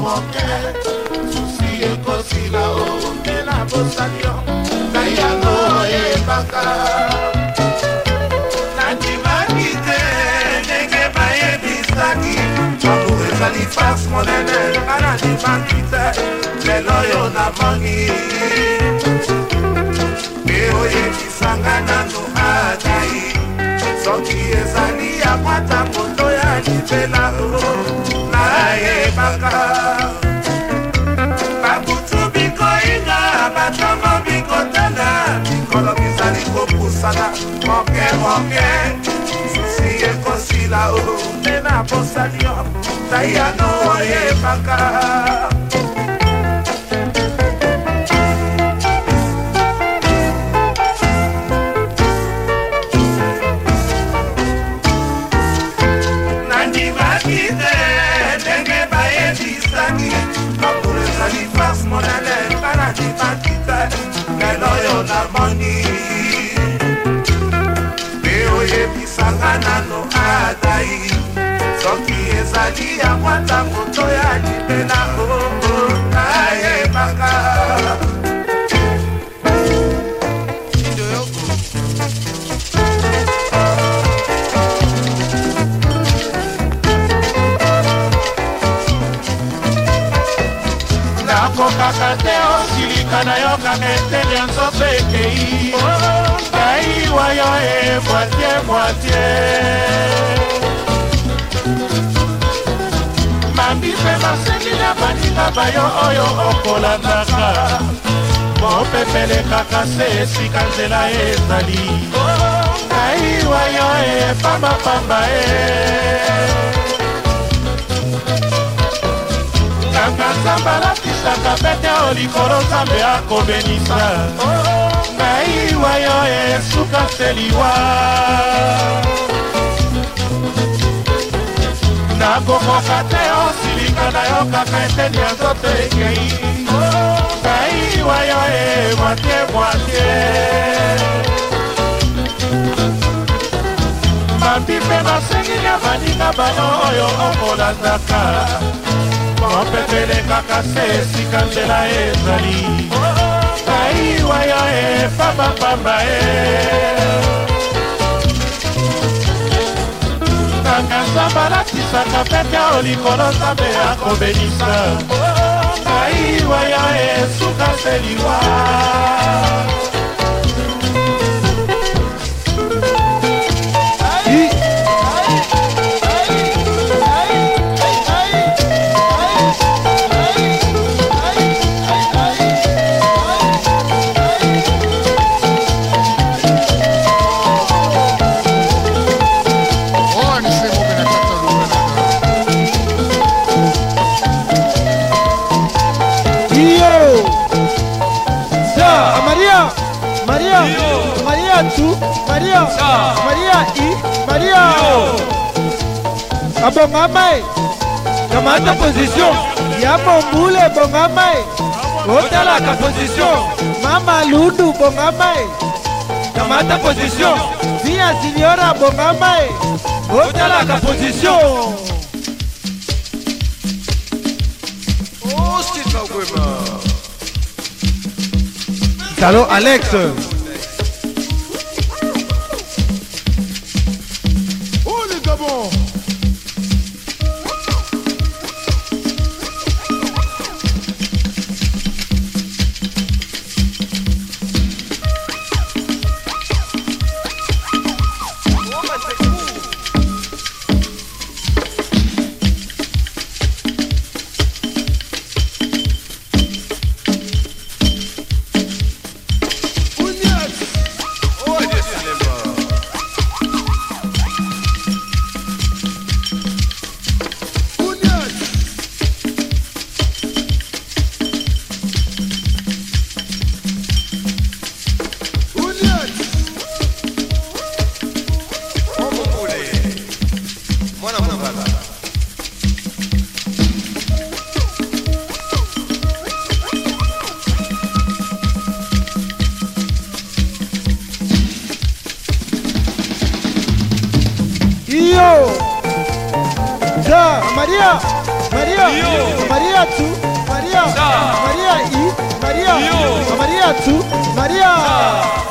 moke susi ekosila o nde na bosani yo ngai yango oyebaka nandimaki te ndenge bayebisaki amour ezali fase monene nga nandimaki te lelo oyo namoni mpe oyebisanga nano atai soki ezali ya bwata moto ya libela nayebaka moke susi ekosila o mpe nabosani yo tai yango oyebaka ngai soki ezali yangwa ntango toya libena oo nayebaka nakokaka te osilika na yo kaka etele ya nzoto ekei ngai wayo e moitie moitie nasengi na bandima bayo oyo okolandaka mopepelekaka se esika nzela ezali naiwa yo epambapamba e, e. kanga nzambe alatisaka pete o likolo nzambe akobelisa naiwa yo esukaseliwa nakokoka te osilinga na yo kaka eteni ya nzoto ekei ngai wa yo e mwatie mwatie babi mpe basengeli ya baninga bano oyo okolandaka mopepele kaka se esika nzela ezali ngai wa yo e pambapamba e nzambe alatisaka pete ao likolo nzambe akobelisa ngai waya esukaseliwa Santo, Maria, Maria e Maria. A bonga mãe, tomando posição. E a bombule, bonga mãe. Outra lá com posição. Mama Ludo, bonga mãe. Tomando posição. Vinha senhora, bonga mãe. Outra lá com posição. Alô, Alex! Maria, Maria, Maria tu, Maria, Maria i, Maria, Maria tu, Maria.